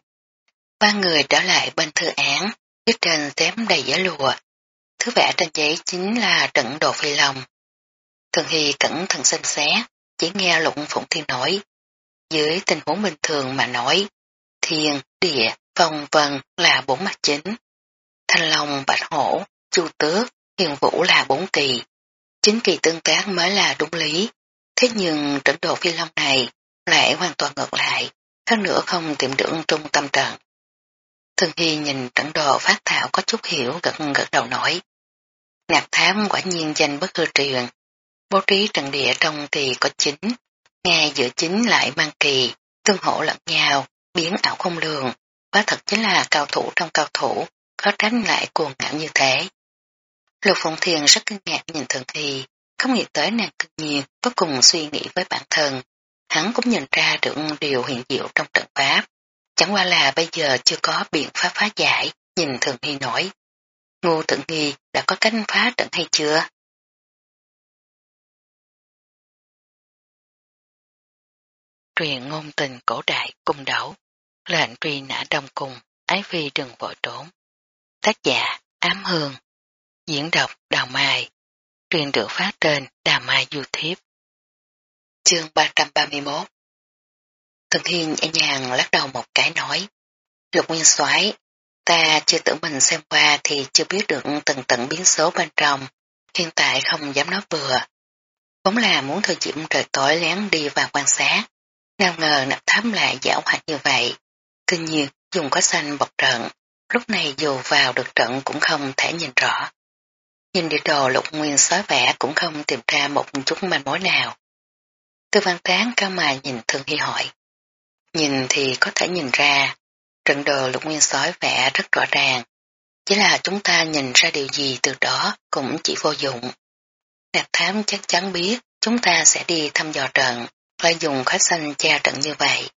Ba người trở lại bên thư án, viết trên tém đầy giấy lùa. Thứ vẽ trên giấy chính là trận đồ phi lòng. Thường Hy cẩn thận xem xét, chỉ nghe lụng phụng thiên nói. Dưới tình huống bình thường mà nói, thiên, địa, phong vần là bốn mặt chính. Thanh Long, Bạch Hổ, Chu Tước, Hiền Vũ là bốn kỳ. Chính kỳ tương tác mới là đúng lý. Thế nhưng trận đồ phi long này lại hoàn toàn ngược lại, hơn nữa không tìm được trung tâm trận. Thường Hy nhìn trận đồ phát thảo có chút hiểu gật gật đầu nổi. Nạp thám quả nhiên danh bất hư truyền. Bố trí trận địa trong thì có chính, ngay giữa chính lại mang kỳ, tương hỗ lẫn nhau, biến ảo không lường, quá thật chính là cao thủ trong cao thủ, khó tránh lại cuồng ngạo như thế. Lục Phụng Thiền rất kinh ngạc nhìn Thường Hy, không nghĩ tới nàng cực nhiên có cùng suy nghĩ với bản thân. Hắn cũng nhìn ra được điều hiện diệu trong trận pháp. Chẳng qua là bây giờ chưa có biện pháp phá giải, nhìn Thường Hy nổi, ngu Thượng Nghi đã có cách phá trận hay chưa? Truyền ngôn tình cổ đại cung đấu, lệnh truy nã đông cung, ái phi đừng vội trốn. Tác giả Ám Hương, diễn đọc Đào Mai, truyền được phát trên Đào Mai YouTube. Chương 331 Thần Hiên nhẹ nhàng lắc đầu một cái nói, Lục Nguyên soái ta chưa tưởng mình xem qua thì chưa biết được từng tận biến số bên trong, hiện tại không dám nói vừa. Vốn là muốn thời diễm trời tối lén đi và quan sát, nào ngờ nạp thám lại giả hoạt như vậy. Tuy nhiên, dùng có xanh bọc trận, lúc này dù vào được trận cũng không thể nhìn rõ. Nhìn địa đồ lục nguyên xóa vẽ cũng không tìm ra một chút manh mối nào. Tư văn tán cao mà nhìn thường Hy hỏi. Nhìn thì có thể nhìn ra, trận đồ lục nguyên sói vẽ rất rõ ràng. Chỉ là chúng ta nhìn ra điều gì từ đó cũng chỉ vô dụng. Nạp thám chắc chắn biết chúng ta sẽ đi thăm dò trận, phải dùng khói xanh che trận như vậy.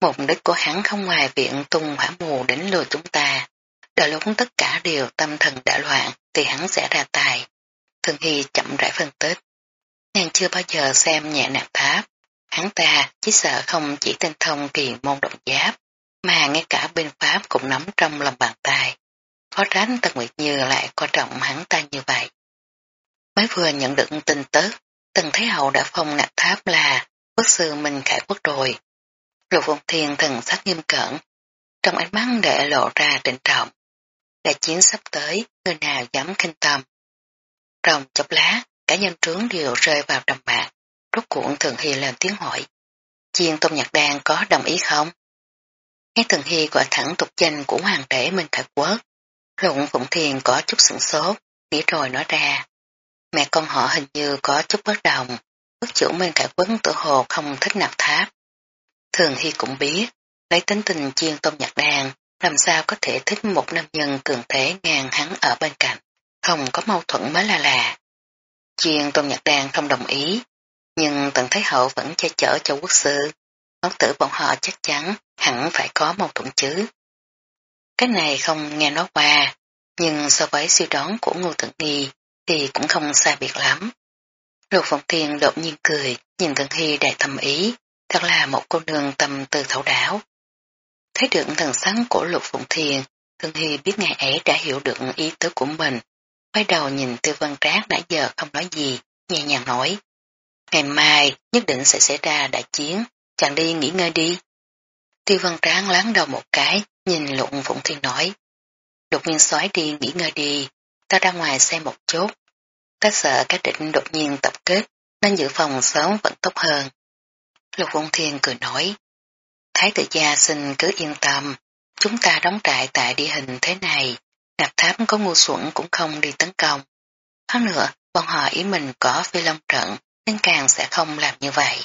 Mục đích của hắn không ngoài viện tung hỏa mù đến lừa chúng ta. Đợi lúc tất cả đều tâm thần đã loạn thì hắn sẽ ra tài. Thường Hy chậm rãi phân tích. Nàng chưa bao giờ xem nhẹ nạp tháp. Hắn ta chỉ sợ không chỉ tinh thông kỳ môn động giáp, mà ngay cả bên Pháp cũng nắm trong lòng bàn tay. khó tránh Tần Nguyệt Như lại coi trọng hắn ta như vậy. Mới vừa nhận được tin tức, Tần thái Hậu đã phong nạp tháp là quốc sư Minh Khải Quốc rồi. Lục Vọng Thiên thần sắc nghiêm cẩn, trong ánh mắt để lộ ra trịnh trọng. Đại chiến sắp tới, người nào dám kinh tâm. Trong chốc lá, cả nhân trướng đều rơi vào trầm bạc, rốt cuộn Thường Hy lên tiếng hỏi. Chiên Tôn Nhật Đan có đồng ý không? Nghe Thường Hy gọi thẳng tục danh của hoàng đế Minh Khải Quốc. Lụng Phụng Thiền có chút sửng sốt, nghĩ rồi nói ra. Mẹ con họ hình như có chút bất đồng, quốc chủ Minh Khải Quốc tự hồ không thích nạp tháp. Thường Hy cũng biết, lấy tính tình chiên Tôn Nhật Đan, làm sao có thể thích một nam nhân cường thế ngang hắn ở bên cạnh, không có mâu thuẫn mới là lạ. Chuyên Tôn Nhật Đan không đồng ý, nhưng Tần Thái Hậu vẫn che chở cho quốc sư. Ngốc tử bọn họ chắc chắn hẳn phải có mâu thuẫn chứ. Cái này không nghe nói qua, nhưng so với suy đoán của Ngô Thượng Nghi thì cũng không xa biệt lắm. Lục Phụng Thiên đột nhiên cười, nhìn Thượng Hy đầy thầm ý, thật là một cô nương tâm từ thấu đáo. Thấy được thần sáng của Lục Phụng Thiền, Thượng Hy biết ngày ấy đã hiểu được ý tứ của mình, quay đầu nhìn Tư Văn Trác đã giờ không nói gì, nhẹ nhàng nói. Ngày mai nhất định sẽ xảy ra đại chiến, chàng đi nghỉ ngơi đi. Tiêu Văn Tráng láng đầu một cái, nhìn Lục Phụng Thiên nói. Đột nhiên xoáy đi nghỉ ngơi đi, ta ra ngoài xem một chút. Ta sợ các định đột nhiên tập kết, nên giữ phòng sớm vẫn tốt hơn. Lục Phụng Thiên cười nói. Thái tử gia xin cứ yên tâm, chúng ta đóng trại tại địa hình thế này, nạp tháp có ngu xuẩn cũng không đi tấn công. Hơn nữa, bọn họ ý mình có phi long trận, nên càng sẽ không làm như vậy.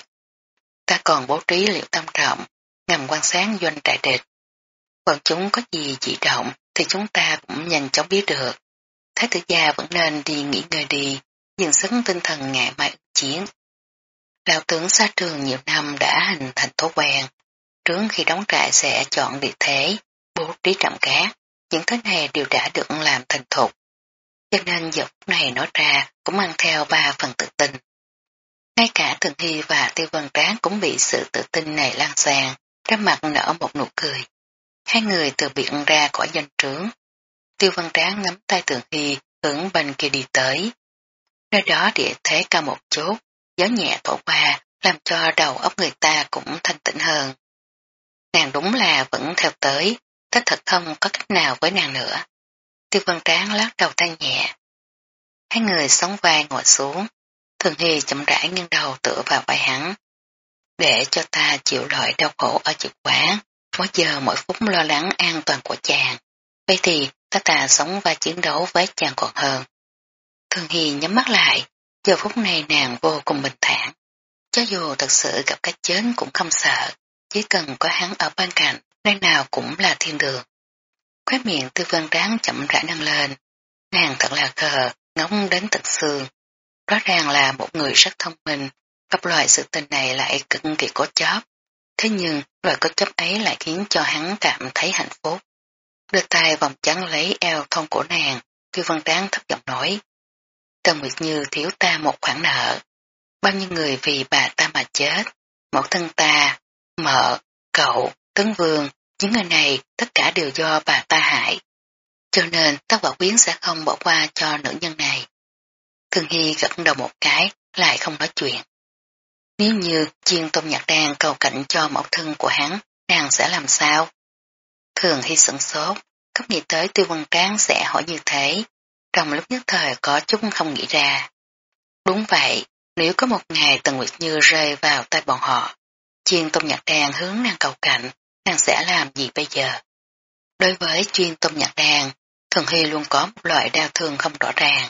Ta còn bố trí liệu tâm trọng, ngầm quan sát doanh trại địch. Còn chúng có gì dị động thì chúng ta cũng nhanh chóng biết được. Thái tử gia vẫn nên đi nghỉ ngơi đi, dừng sức tinh thần ngày mai chiến. Lão tướng xa trường nhiều năm đã hình thành thói quen. Trước khi đóng trại sẽ chọn địa thế, bố trí trạm cát. Những thứ này đều đã được làm thành thục. Cho nên giờ phút này nói ra cũng mang theo ba phần tự tin. Ngay cả Thường Hy và Tiêu Vân Tráng cũng bị sự tự tin này lan sàn, ra mặt nở một nụ cười. Hai người từ biển ra khỏi danh trướng. Tiêu Văn Tráng nắm tay Thường Hy hướng bên kia đi tới. Nơi đó địa thế cao một chút, gió nhẹ thổi qua, làm cho đầu óc người ta cũng thanh tĩnh hơn. Nàng đúng là vẫn theo tới, tất thật không có cách nào với nàng nữa. Tiêu Văn Tráng lắc đầu tay nhẹ. Hai người sống vai ngồi xuống, Thường Hy chậm rãi nghiêng đầu tựa vào vai hắn. Để cho ta chịu loại đau khổ ở trực quán, mỗi giờ mỗi phút lo lắng an toàn của chàng. Vậy thì ta ta sống và chiến đấu với chàng còn hơn. Thường Hy nhắm mắt lại, giờ phút này nàng vô cùng bình thản. Cho dù thật sự gặp cái chết cũng không sợ, chỉ cần có hắn ở bên cạnh, nơi nào cũng là thiên đường. Khóe miệng tư vân Đáng chậm rãi nâng lên, nàng thật là khờ, ngóng đến tận xương. Rõ ràng là một người rất thông minh, gặp loại sự tình này lại cực kỳ có chóp. Thế nhưng, loại có chấp ấy lại khiến cho hắn cảm thấy hạnh phúc. Đưa tay vòng trắng lấy eo thon của nàng, tư Văn Đáng thấp giọng nói. Tần Nguyệt Như thiếu ta một khoản nợ. Bao nhiêu người vì bà ta mà chết. Mẫu thân ta, mợ, cậu, tấn vương, những người này tất cả đều do bà ta hại. Cho nên tất bảo quyến sẽ không bỏ qua cho nữ nhân này. Thường Hy gật đầu một cái, lại không nói chuyện. Nếu như chiên tôm nhạc đang cầu cạnh cho mẫu thân của hắn, nàng sẽ làm sao? Thường Hy sửng sốt, cấp nghĩ tới tiêu văn tráng sẽ hỏi như thế. Trong lúc nhất thời có chút không nghĩ ra. Đúng vậy, nếu có một ngày Tần Nguyệt Như rơi vào tay bọn họ, Chuyên tôm nhạc đàn hướng nàng cầu cạnh, nàng sẽ làm gì bây giờ? Đối với chuyên tôm nhạc đàn, Thường Hy luôn có một loại đau thương không rõ ràng.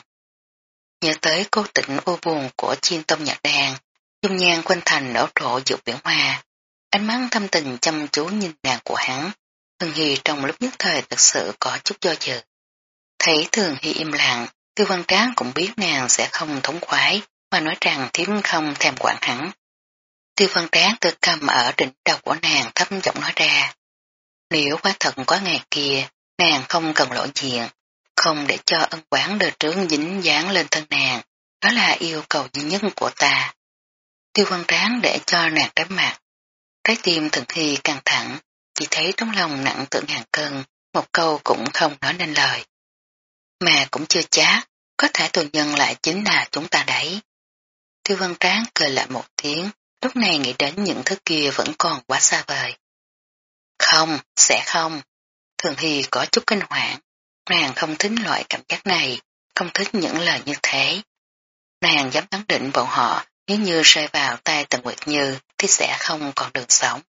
Nhớ tới cô tịnh ô buồn của chuyên tôm nhạc đàn, dung nhan quanh thành nở rộ dục biển hoa. Ánh mắt thâm tình chăm chú nhìn nàng của hắn, Thường Hy trong lúc nhất thời thật sự có chút do dự. Thấy Thường Hy im lặng, Tiêu Văn Tráng cũng biết nàng sẽ không thống khoái, mà nói rằng thiếm không thèm quản hắn. Tiêu Văn Tráng tự cầm ở đỉnh đầu của nàng thấp giọng nói ra. Nếu quá thật có ngày kia, nàng không cần lộ diện, không để cho ân quán đời trướng dính dáng lên thân nàng, đó là yêu cầu duy nhất của ta. Tiêu văn tráng để cho nàng đáp mặt. Trái tim thường khi căng thẳng, chỉ thấy trong lòng nặng tượng hàng cân, một câu cũng không nói nên lời. Mà cũng chưa chát, có thể tù nhân lại chính là chúng ta đấy. Tiêu văn tráng cười lại một tiếng, lúc này nghĩ đến những thứ kia vẫn còn quá xa vời. Không, sẽ không. Thường Hy có chút kinh hoảng, nàng không thích loại cảm giác này, không thích những lời như thế. Nàng dám khẳng định bọn họ nếu như rơi vào tay Tần Nguyệt Như thì sẽ không còn đường sống.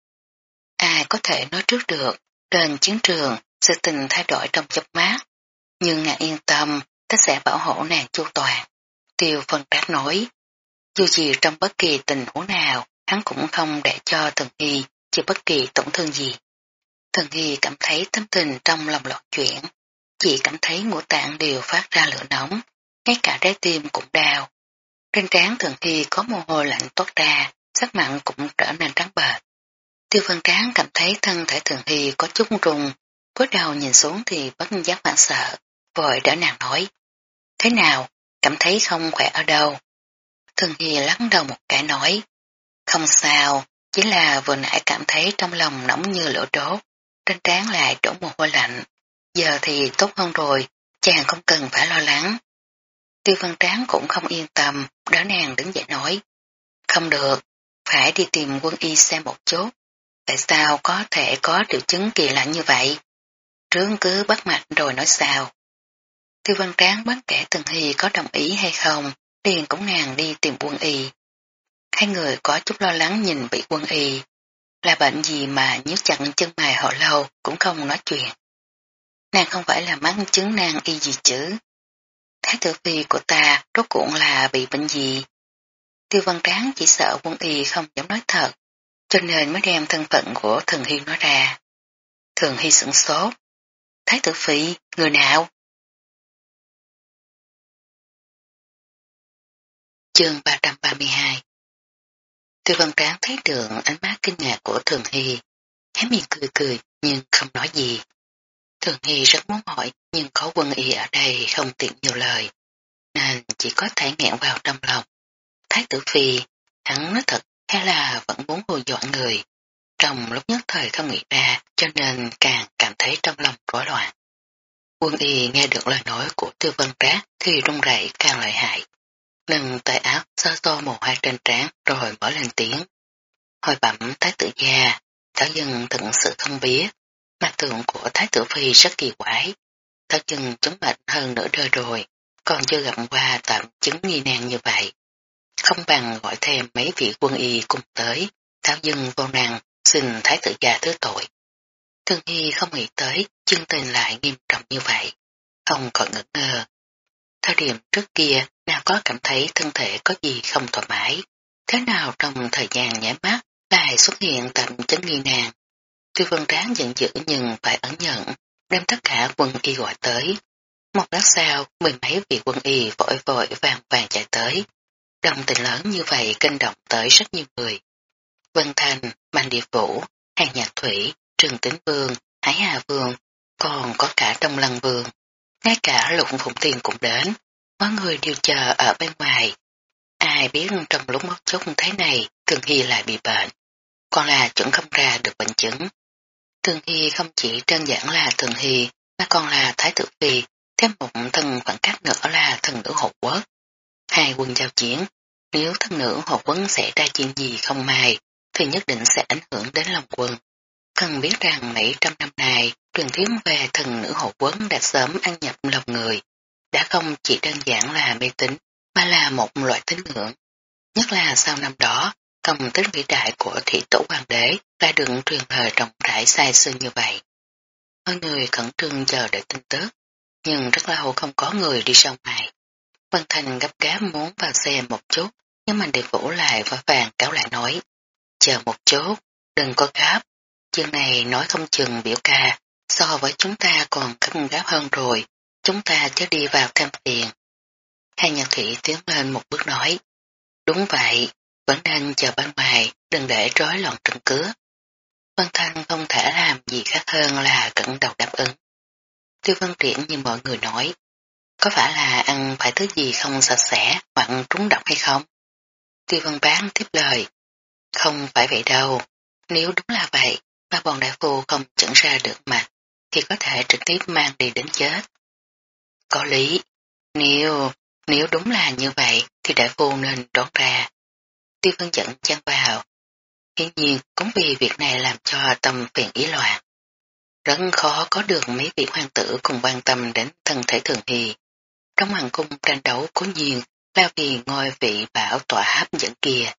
Ai có thể nói trước được, trên chiến trường, sự tình thay đổi trong chốc mát. Nhưng nàng yên tâm, ta sẽ bảo hộ nàng chu toàn. Tiêu phân trác nói, dù gì trong bất kỳ tình huống nào, hắn cũng không để cho Thần Hy chịu bất kỳ tổn thương gì. Thần Hy cảm thấy tâm tình trong lòng loạn chuyển, chỉ cảm thấy ngũ tạng đều phát ra lửa nóng, ngay cả trái tim cũng đau. Trên trán Thần Hy có mồ hôi lạnh toát ra, sắc mặn cũng trở nên trắng bệch. Tiêu Văn Tráng cảm thấy thân thể Thường Hy có chút rùng, cúi đầu nhìn xuống thì bất giác hoảng sợ, vội đỡ nàng nói. Thế nào, cảm thấy không khỏe ở đâu? Thường Hy lắc đầu một cái nói. Không sao, chỉ là vừa nãy cảm thấy trong lòng nóng như lửa đốt, trên trán lại đổ mồ hôi lạnh. Giờ thì tốt hơn rồi, chàng không cần phải lo lắng. Tiêu văn tráng cũng không yên tâm, đỡ nàng đứng dậy nói. Không được, phải đi tìm quân y xem một chút. Tại sao có thể có triệu chứng kỳ lạ như vậy? Trướng cứ bắt mặt rồi nói sao. Tiêu văn tráng bất kể từng hy có đồng ý hay không, liền cũng nàng đi tìm quân y. Hai người có chút lo lắng nhìn bị quân y. Là bệnh gì mà nhíu chặt chân mày họ lâu cũng không nói chuyện. Nàng không phải là mắng chứng nàng y gì chứ. Thái tử phi của ta rốt cuộn là bị bệnh gì. Tiêu văn tráng chỉ sợ quân y không dám nói thật, cho nên mới đem thân phận của thần hiên nói ra. Thường hy sửng sốt. Thái tử phi, người nào? Chương 332 Tiêu văn tráng thấy được ánh mắt kinh ngạc của Thường Hy, hé miệng cười cười nhưng không nói gì. Thường Hy rất muốn hỏi nhưng có quân y ở đây không tiện nhiều lời, nên chỉ có thể nghẹn vào trong lòng. Thái tử Phi, hắn nói thật hay là vẫn muốn hù dọa người. Trong lúc nhất thời không nghĩ ra cho nên càng cảm thấy trong lòng rối loạn. Quân y nghe được lời nói của tiêu vân trác thì run rẩy càng lợi hại. Nâng tay áo sơ tô mồ hôi trên trán rồi mở lên tiếng. Hồi bẩm thái tử gia, thảo dân thật sự không biết. Mặt tượng của thái tử phi rất kỳ quái. Thảo dân chống bệnh hơn nửa đời rồi, còn chưa gặp qua tạm chứng nghi nan như vậy. Không bằng gọi thêm mấy vị quân y cùng tới, thảo dân vô năng xin thái tử gia thứ tội. Thương Hy không nghĩ tới chương tình lại nghiêm trọng như vậy. Không còn ngỡ ngơ. Thời điểm trước kia, nào có cảm thấy thân thể có gì không thoải mái. Thế nào trong thời gian nhảy mắt lại xuất hiện tạm chấn nghi nàng. Tuy vân ráng giận dữ nhưng phải ẩn nhận, đem tất cả quân y gọi tới. Một lát sau, mười mấy vị quân y vội vội vàng vàng chạy tới. Đồng tình lớn như vậy kinh động tới rất nhiều người. Vân Thành, Mạnh Địa Vũ, Hàng Nhạc Thủy, Trường Tính Vương, Hải Hà Vương, còn có cả Đông Lăng Vương. Ngay cả Lục Phụng tiền cũng đến, mọi người đều chờ ở bên ngoài. Ai biết trong lúc mất chốc thế này, Thường Hy lại bị bệnh, còn là chuẩn không ra được bệnh chứng. Thường Hy không chỉ đơn giản là Thường Hy, mà còn là Thái Tử Phi, thêm một thân khoảng cách nữa là thần nữ hộ quốc. Hai quân giao chiến, nếu thần nữ hộ quân sẽ ra chuyện gì không may, thì nhất định sẽ ảnh hưởng đến lòng quân. Cần biết rằng mấy trăm năm nay, truyền thuyết về thần nữ hộ quấn đã sớm ăn nhập lòng người, đã không chỉ đơn giản là mê tín, mà là một loại tín ngưỡng. Nhất là sau năm đó, công tích vĩ đại của thị tổ hoàng đế đã được truyền lời rộng rãi sai xưa như vậy. Mọi người khẩn trương chờ đợi tin tức, nhưng rất lâu không có người đi sau ngoài. văn Thành gấp gáp muốn vào xe một chút, nhưng mình được vũ lại và vàng cáo lại nói, chờ một chút, đừng có gáp, Chương này nói không chừng biểu ca, so với chúng ta còn cân gáp hơn rồi, chúng ta chớ đi vào thêm tiền. Hai nhạc thị tiến lên một bước nói, đúng vậy, vẫn đang chờ bên ngoài, đừng để rối loạn trận cứa. Vân Thanh không thể làm gì khác hơn là cẩn đầu đáp ứng. Tiêu Vân Triển như mọi người nói, có phải là ăn phải thứ gì không sạch sẽ hoặc trúng độc hay không? Tiêu Vân Bán tiếp lời, không phải vậy đâu, nếu đúng là vậy, mà bọn đại phu không chẩn ra được mặt, thì có thể trực tiếp mang đi đến chết. Có lý, nếu, nếu đúng là như vậy thì đại phu nên trốn ra. Tiêu phân dẫn chăn vào. Hiển nhiên cũng vì việc này làm cho tâm phiền ý loạn. Rất khó có được mấy vị hoàng tử cùng quan tâm đến thân thể thường thì. Trong hoàng cung tranh đấu cố nhiên là vì ngôi vị bảo tỏa hấp dẫn kia.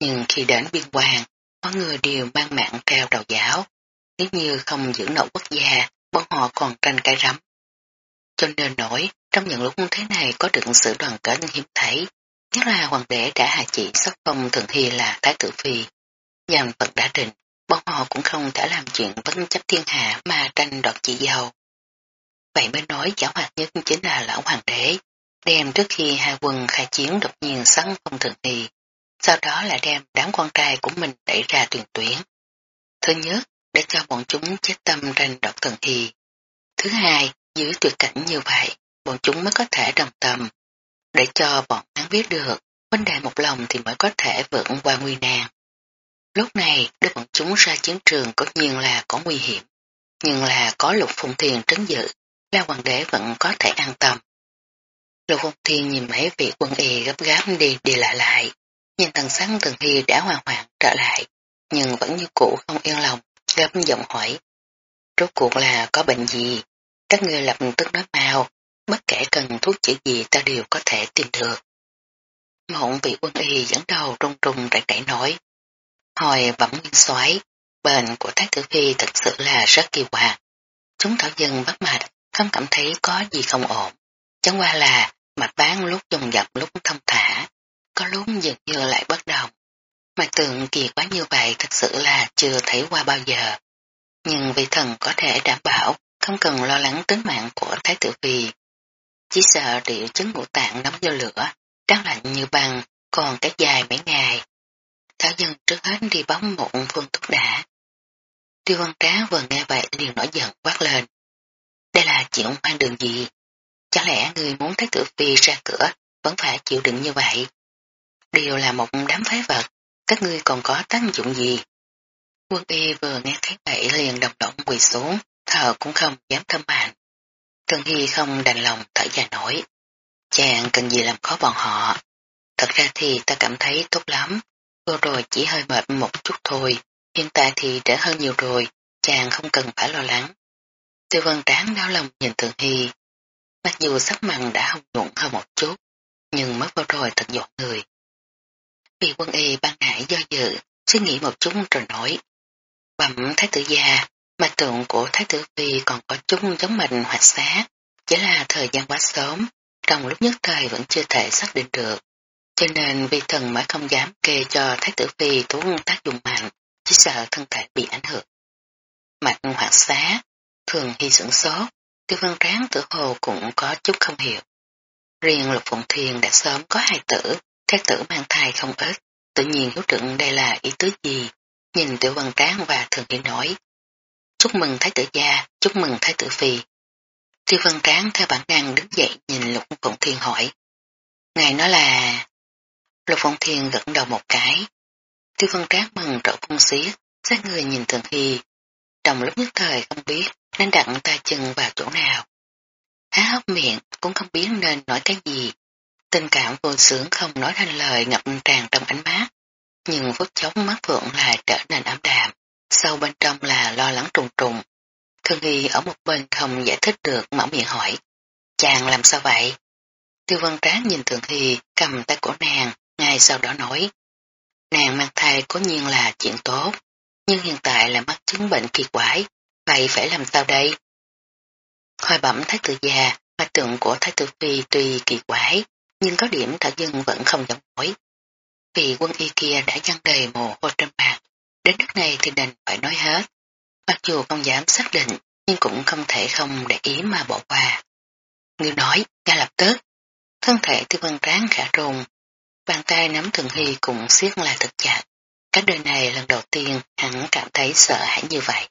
Nhưng khi đến biên quan Mọi người đều mang mạng treo đầu giáo, nếu như không giữ nậu quốc gia, bọn họ còn tranh cái rắm. Cho nên nổi, trong những lúc thế này có được sự đoàn kết hiếm thấy, nhất là hoàng đế đã hạ chỉ sắc phong thường hy là thái tử phi. Dành Phật đã định, bọn họ cũng không thể làm chuyện vấn chấp thiên hạ mà tranh đoạt chỉ giàu Vậy mới nói giả hoạt nhất chính là lão hoàng đế, đem trước khi hai quân khai chiến đột nhiên sắn phong thường hy, sau đó là đem đám con trai của mình đẩy ra tuyển tuyển. Thứ nhất, để cho bọn chúng chết tâm tranh độc thần y. Thứ hai, dưới tuyệt cảnh như vậy, bọn chúng mới có thể đồng tâm. Để cho bọn hắn biết được, vấn đề một lòng thì mới có thể vượt qua nguy nan. Lúc này, đưa bọn chúng ra chiến trường có nhiên là có nguy hiểm, nhưng là có lục phùng thiền trấn giữ, la hoàng đế vẫn có thể an tâm. Lục phùng thiền nhìn mấy vị quân y gấp gáp đi đi lại lại, Nhìn thần sáng thần hy đã hoàn hoàn trở lại, nhưng vẫn như cũ không yên lòng, gấp giọng hỏi. Rốt cuộc là có bệnh gì? Các người lập tức nói mau, bất kể cần thuốc chữa gì ta đều có thể tìm được. Mộng vị quân y dẫn đầu trung trung rảy rảy nói. Hồi bẩm nguyên soái, bệnh của Thái Tử Phi thật sự là rất kỳ quạt. Chúng thảo dân bắt mạch, không cảm thấy có gì không ổn. Chẳng qua là mạch bán lúc dùng dập lúc thông thả, có lúc dường như lại bất động. Mặt tượng kỳ quá như vậy thật sự là chưa thấy qua bao giờ. Nhưng vị thần có thể đảm bảo không cần lo lắng tính mạng của Thái tử Phi. Chỉ sợ điệu chứng ngũ tạng nóng do lửa, đáng lạnh như băng, còn cái dài mấy ngày. Thảo dân trước hết đi bóng một phương thuốc đã. Tiêu văn trá vừa nghe vậy liền nổi giận quát lên. Đây là chuyện hoang đường gì? Chẳng lẽ người muốn Thái tử Phi ra cửa vẫn phải chịu đựng như vậy? đều là một đám phái vật, các ngươi còn có tác dụng gì? Quân y vừa nghe thấy vậy liền đồng động quỳ xuống, thờ cũng không dám thâm bàn. Thường Hy không đành lòng thở dài nổi. Chàng cần gì làm khó bọn họ. Thật ra thì ta cảm thấy tốt lắm, vừa rồi chỉ hơi mệt một chút thôi, hiện tại thì đỡ hơn nhiều rồi, chàng không cần phải lo lắng. Tiêu vân tráng đau lòng nhìn Thường Hy, mặc dù sắc mặn đã hồng nhuận hơn một chút, nhưng mất vừa rồi thật giọt người. Vì quân y ban nãy do dự, suy nghĩ một chút rồi nói. Bẩm thái tử gia, Mặt tượng của Thái tử Phi còn có chung giống mình hoạt sát, chỉ là thời gian quá sớm, trong lúc nhất thời vẫn chưa thể xác định được. Cho nên vi thần mới không dám kê cho Thái tử Phi thuốc tác dụng mạnh, chỉ sợ thân thể bị ảnh hưởng. mạch hoạt xá, thường hy sửng sốt, tiêu văn ráng tử hồ cũng có chút không hiểu. Riêng lục phụng thiền đã sớm có hai tử, thái tử mang thai không ít, tự nhiên hiếu trượng đây là ý tứ gì, nhìn tiểu văn tráng và thường hiểu nói. Chúc mừng thái tử gia, chúc mừng thái tử phi. Tiêu văn tráng theo bản năng đứng dậy nhìn lục phụng thiên hỏi. Ngài nói là... Lục phụng thiên gật đầu một cái. Tiêu văn tráng mừng rỡ cung xiết, sát người nhìn thường hy. Trong lúc nhất thời không biết nên đặt tay chân vào chỗ nào. Há hốc miệng cũng không biết nên nói cái gì. Tình cảm vô sướng không nói thành lời ngập tràn trong ánh mắt. Nhưng phút chốc mắt phượng lại trở nên ám đạm. Sâu bên trong là lo lắng trùng trùng. Thương nghi ở một bên không giải thích được mở miệng hỏi. Chàng làm sao vậy? Tiêu văn tráng nhìn Thường Hy cầm tay của nàng, ngay sau đó nói. Nàng mang thai cố nhiên là chuyện tốt, nhưng hiện tại là mắc chứng bệnh kỳ quái, vậy phải làm sao đây? hoài bẩm thái tử già, mặt tượng của thái tử phi tuy kỳ quái, nhưng có điểm thả dân vẫn không giống nói Vì quân y kia đã dăng đầy mồ hôi trên mặt, đến nước này thì đành phải nói hết. Mặc dù không dám xác định, nhưng cũng không thể không để ý mà bỏ qua. Người nói, ngay lập tức, thân thể tiêu vân tráng khả rùng, bàn tay nắm thường hy cũng siết lại thật chặt. Cách đời này lần đầu tiên hắn cảm thấy sợ hãi như vậy.